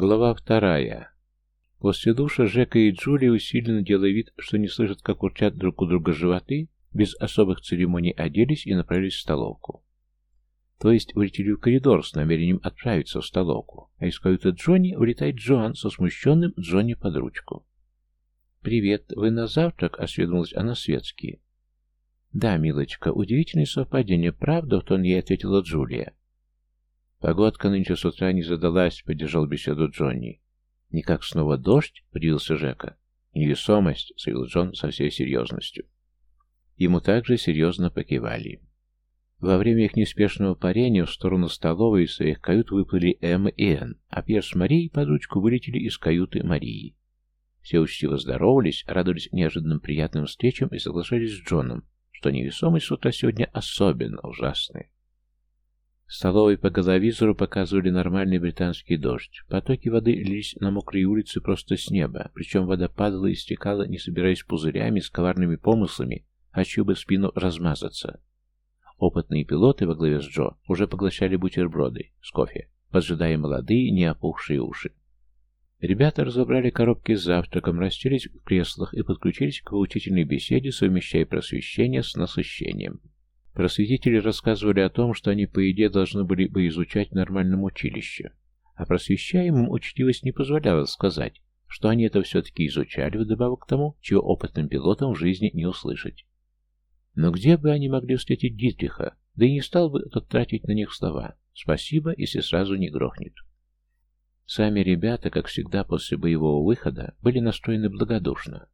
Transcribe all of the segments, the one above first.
Глава вторая. После душа Жека и Джулия, усиленно делая вид, что не слышат, как урчат друг у друга животы, без особых церемоний оделись и направились в столовку. То есть улетели в коридор с намерением отправиться в столовку, а из каюты Джонни улетает Джоан со смущенным Джонни под ручку. «Привет, вы на завтрак?» — осведомилась она светски. «Да, милочка, удивительное совпадение, правда?» — в тон ей ответила Джулия. Погодка нынче с утра не задалась, поддержал беседу Джонни. Никак снова дождь? Удивился Жека. Невесомость, заявил Джон со всей серьезностью. Ему также серьезно покивали. Во время их неспешного парения в сторону столовой из своих кают выплыли М и Н, а Пьер с Марией под ручку вылетели из каюты Марии. Все учтиво здоровались, радовались неожиданным приятным встречам и соглашались с Джоном, что невесомость с утра сегодня особенно ужасная. Столовой по головизору показывали нормальный британский дождь. Потоки воды лились на мокрые улицы просто с неба, причем вода падала и стекала, не собираясь пузырями с коварными помыслами, а чью бы спину размазаться. Опытные пилоты во главе с Джо уже поглощали бутерброды с кофе, поджидая молодые, не опухшие уши. Ребята разобрали коробки с завтраком, расселись в креслах и подключились к поучительной беседе, совмещая просвещение с насыщением. Просветители рассказывали о том, что они, по идее, должны были бы изучать в нормальном училище. А просвещаемым учтивость не позволяла сказать, что они это все-таки изучали, вдобавок к тому, чего опытным пилотам в жизни не услышать. Но где бы они могли встретить Дитриха, да и не стал бы тот тратить на них слова «спасибо, если сразу не грохнет». Сами ребята, как всегда после боевого выхода, были настроены благодушно.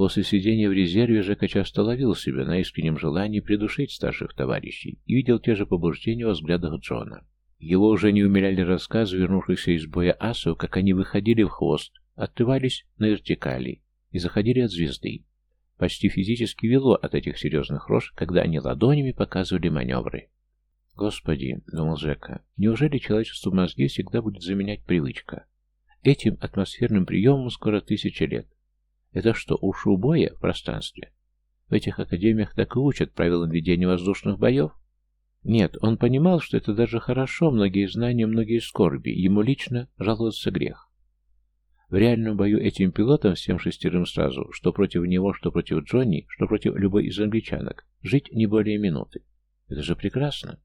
После сидения в резерве Жека часто ловил себя на искреннем желании придушить старших товарищей и видел те же побуждения во взглядах Джона. Его уже не умиляли рассказы вернувшихся из боя асов, как они выходили в хвост, отрывались на вертикали и заходили от звезды. Почти физически вело от этих серьезных рож, когда они ладонями показывали маневры. «Господи», — думал Жека, — «неужели человечеству мозги всегда будет заменять привычка? Этим атмосферным приемом скоро тысяча лет. Это что, уши боя в пространстве? В этих академиях так и учат правилам ведения воздушных боев? Нет, он понимал, что это даже хорошо, многие знания, многие скорби, ему лично жаловаться грех. В реальном бою этим пилотам, всем шестерым сразу, что против него, что против Джонни, что против любой из англичанок, жить не более минуты. Это же прекрасно.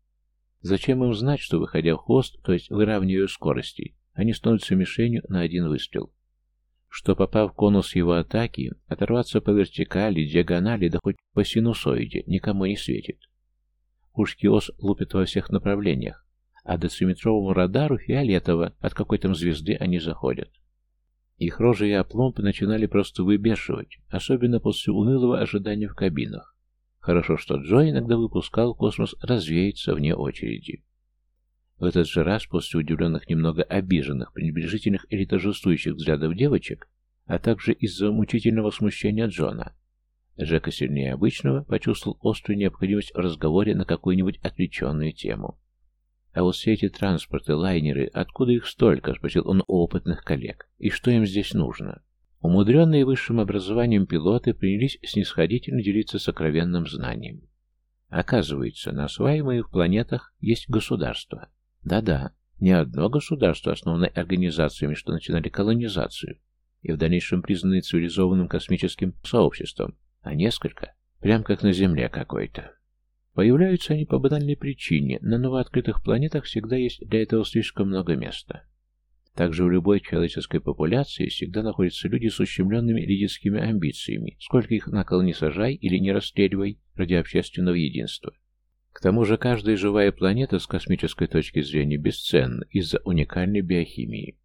Зачем им знать, что, выходя в хвост, то есть выравнивая скорости, они становятся мишенью на один выстрел? Что, попав в конус его атаки, оторваться по вертикали, диагонали, да хоть по синусоиде, никому не светит. Пушки ОС лупят во всех направлениях, а дециметровому радару фиолетово от какой там звезды они заходят. Их рожи и опломбы начинали просто выбешивать, особенно после унылого ожидания в кабинах. Хорошо, что Джо иногда выпускал космос развеяться вне очереди. В этот же раз, после удивленных, немного обиженных, пренебрежительных или торжествующих взглядов девочек, а также из-за мучительного смущения Джона, Джека сильнее обычного почувствовал острую необходимость в разговоре на какую-нибудь отвлеченную тему. «А вот все эти транспорты, лайнеры, откуда их столько?» — спросил он у опытных коллег. «И что им здесь нужно?» Умудренные высшим образованием пилоты принялись снисходительно делиться сокровенным знанием. Оказывается, на осваиваемых планетах есть государства. Да-да, не одно государство, основанное организациями, что начинали колонизацию, и в дальнейшем признанные цивилизованным космическим сообществом, а несколько, прям как на Земле какой-то. Появляются они по банальной причине, на новооткрытых планетах всегда есть для этого слишком много места. Также в любой человеческой популяции всегда находятся люди с ущемленными лидерскими амбициями, сколько их на кол не сажай или не расстреливай ради общественного единства. К тому же каждая живая планета с космической точки зрения бесценна из-за уникальной биохимии.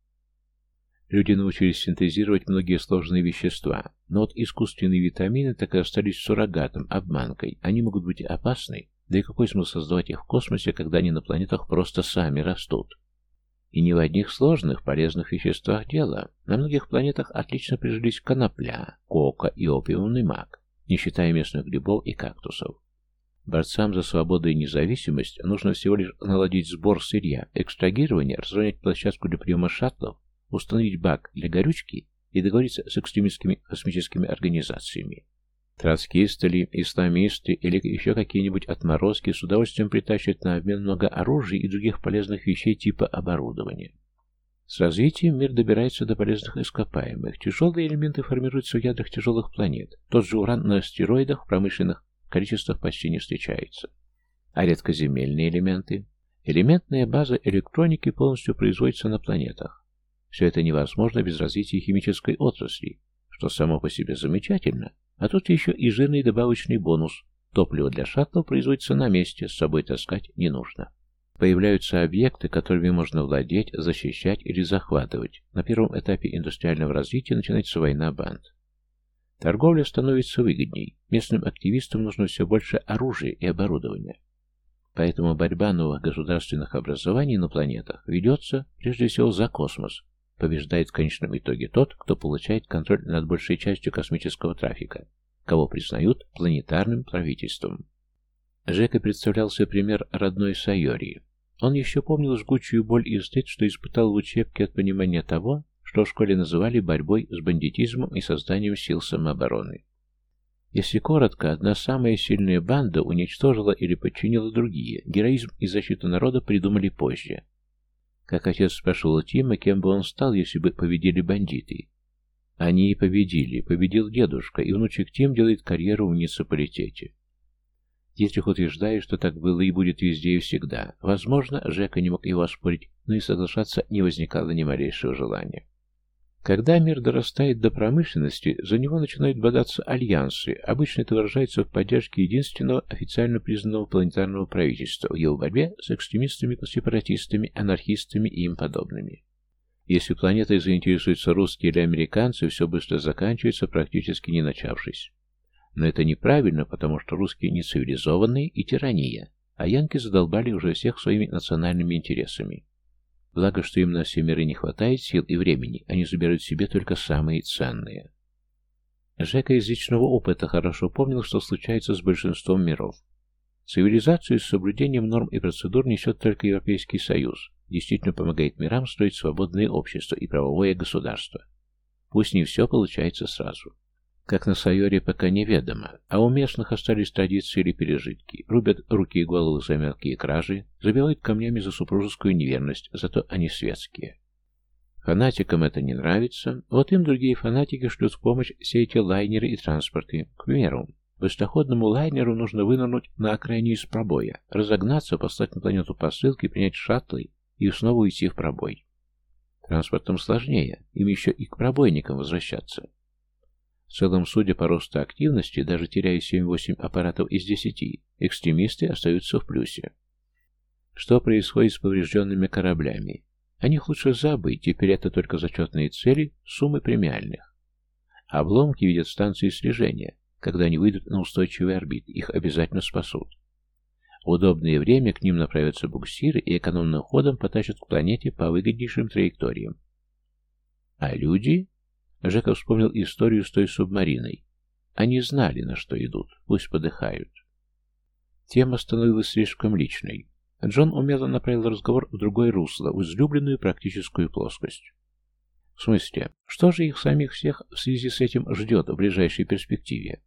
Люди научились синтезировать многие сложные вещества, но вот искусственные витамины так и остались суррогатом, обманкой. Они могут быть опасны, да и какой смысл создавать их в космосе, когда они на планетах просто сами растут? И не в одних сложных, полезных веществах дело. На многих планетах отлично прижились конопля, кока и опиумный мак, не считая местных грибов и кактусов. Борцам за свободу и независимость нужно всего лишь наладить сбор сырья, экстрагирование, разровнять площадку для приема шаттлов, установить бак для горючки и договориться с экстремистскими космическими организациями. Троцкисты ли, исламисты или еще какие-нибудь отморозки с удовольствием притащат на обмен много оружия и других полезных вещей типа оборудования. С развитием мир добирается до полезных ископаемых. Тяжелые элементы формируются в ядрах тяжелых планет. Тот же уран на астероидах промышленных количествах почти не встречается. А редкоземельные элементы? Элементная база электроники полностью производится на планетах. Все это невозможно без развития химической отрасли, что само по себе замечательно, а тут еще и жирный добавочный бонус. Топливо для шаттлов производится на месте, с собой таскать не нужно. Появляются объекты, которыми можно владеть, защищать или захватывать. На первом этапе индустриального развития начинается война банд. Торговля становится выгодней. Местным активистам нужно все больше оружия и оборудования. Поэтому борьба новых государственных образований на планетах ведется прежде всего за космос. Побеждает в конечном итоге тот, кто получает контроль над большей частью космического трафика, кого признают планетарным правительством. Жека представлялся пример родной Сайории. Он еще помнил жгучую боль и стыд, что испытал в учебке от понимания того, что в школе называли борьбой с бандитизмом и созданием сил самообороны. Если коротко, одна самая сильная банда уничтожила или подчинила другие. Героизм и защиту народа придумали позже. Как отец спрашивал Тима, кем бы он стал, если бы победили бандиты. Они и победили. Победил дедушка, и внучек Тим делает карьеру в муниципалитете. Дитрих утверждает, что так было и будет везде и всегда. Возможно, Жека не мог его оспорить, но и соглашаться не возникало ни малейшего желания. Когда мир дорастает до промышленности, за него начинают бодаться альянсы. Обычно это выражается в поддержке единственного официально признанного планетарного правительства в его борьбе с экстремистами, сепаратистами, анархистами и им подобными. Если планетой заинтересуются русские или американцы, все быстро заканчивается, практически не начавшись. Но это неправильно, потому что русские не цивилизованные и тирания, а янки задолбали уже всех своими национальными интересами. Благо, что им на все миры не хватает сил и времени, они забирают себе только самые ценные. Жека из личного опыта хорошо помнил, что случается с большинством миров. Цивилизацию с соблюдением норм и процедур несет только Европейский Союз, действительно помогает мирам строить свободное общество и правовое государство. Пусть не все получается сразу. Как на Сайоре пока неведомо, а у местных остались традиции или пережитки. Рубят руки и головы за мелкие кражи, забивают камнями за супружескую неверность, зато они светские. Фанатикам это не нравится, вот им другие фанатики шлют в помощь все эти лайнеры и транспорты. К примеру, быстроходному лайнеру нужно вынырнуть на окраине из пробоя, разогнаться, послать на планету посылки, принять шаттлы и снова уйти в пробой. Транспортом сложнее, им еще и к пробойникам возвращаться. В целом, судя по росту активности, даже теряя 7-8 аппаратов из 10, экстремисты остаются в плюсе. Что происходит с поврежденными кораблями? О них лучше забыть, теперь это только зачетные цели, суммы премиальных. Обломки видят станции слежения. Когда они выйдут на устойчивый орбит, их обязательно спасут. В удобное время к ним направятся буксиры и экономным ходом потащат к планете по выгоднейшим траекториям. А люди? Жека вспомнил историю с той субмариной. Они знали, на что идут, пусть подыхают. Тема становилась слишком личной. Джон умело направил разговор в другое русло, в излюбленную практическую плоскость. В смысле, что же их самих всех в связи с этим ждет в ближайшей перспективе?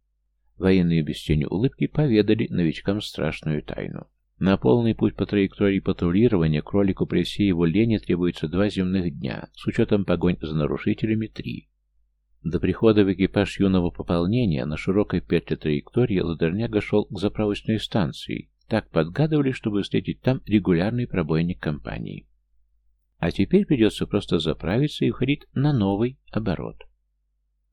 Военные без тени улыбки поведали новичкам страшную тайну. На полный путь по траектории патрулирования кролику при всей его лени требуется два земных дня, с учетом погонь за нарушителями три. До прихода в экипаж юного пополнения на широкой петле траектории Ладерняга шел к заправочной станции. Так подгадывали, чтобы встретить там регулярный пробойник компании. А теперь придется просто заправиться и входить на новый оборот.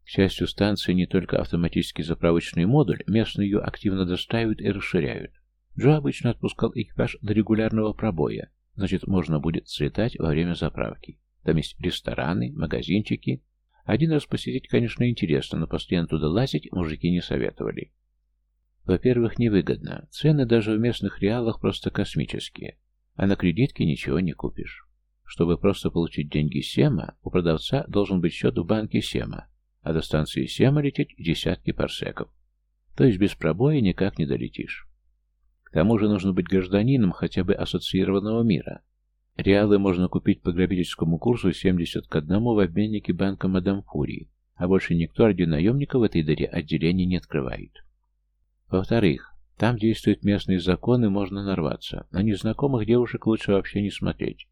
К счастью, станция не только автоматический заправочный модуль, местные ее активно достраивают и расширяют. Джо обычно отпускал экипаж до регулярного пробоя, значит, можно будет слетать во время заправки. Там есть рестораны, магазинчики, один раз посетить, конечно, интересно, но постоянно туда лазить мужики не советовали. Во-первых, невыгодно. Цены даже в местных реалах просто космические. А на кредитке ничего не купишь. Чтобы просто получить деньги Сема, у продавца должен быть счет в банке Сема, а до станции Сема лететь десятки парсеков. То есть без пробоя никак не долетишь. К тому же нужно быть гражданином хотя бы ассоциированного мира, Реалы можно купить по грабительскому курсу 70 к 1 в обменнике банка Мадам Фурии, а больше никто ради наемника в этой дыре отделений не открывает. Во-вторых, там действуют местные законы, можно нарваться. На незнакомых девушек лучше вообще не смотреть.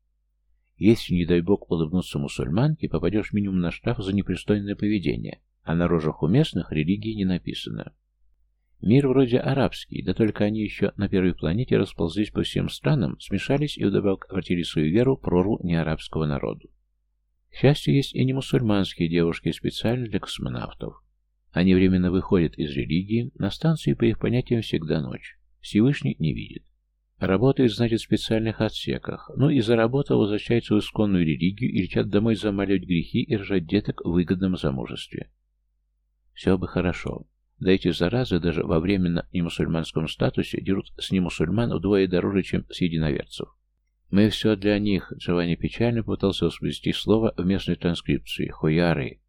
Если, не дай бог, улыбнуться мусульманке, попадешь минимум на штраф за непристойное поведение, а на рожах у местных религии не написано. Мир вроде арабский, да только они еще на первой планете расползлись по всем странам, смешались и вдобавок обратили свою веру прорву неарабского народу. К счастью, есть и не мусульманские девушки специально для космонавтов. Они временно выходят из религии, на станции по их понятиям всегда ночь. Всевышний не видит. Работает, значит, в специальных отсеках, ну и заработал, возвращается в исконную религию и летят домой замаливать грехи и рожать деток в выгодном замужестве. Все бы хорошо. Да эти заразы даже во временно немусульманском статусе дерут с немусульман вдвое дороже, чем с единоверцев. Мы все для них, Джованни печально пытался воспроизвести слово в местной транскрипции. Хуяры.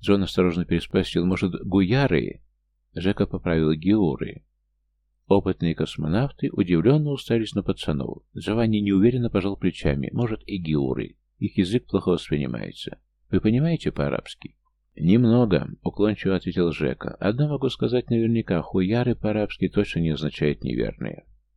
Джон осторожно переспросил, может, гуяры? Жека поправил геуры. Опытные космонавты удивленно устались на пацанов. Джованни неуверенно пожал плечами. Может, и геуры. Их язык плохо воспринимается. Вы понимаете по-арабски? «Немного», — уклончиво ответил Жека. «Одно могу сказать наверняка, хуяры по-арабски точно не означает неверные».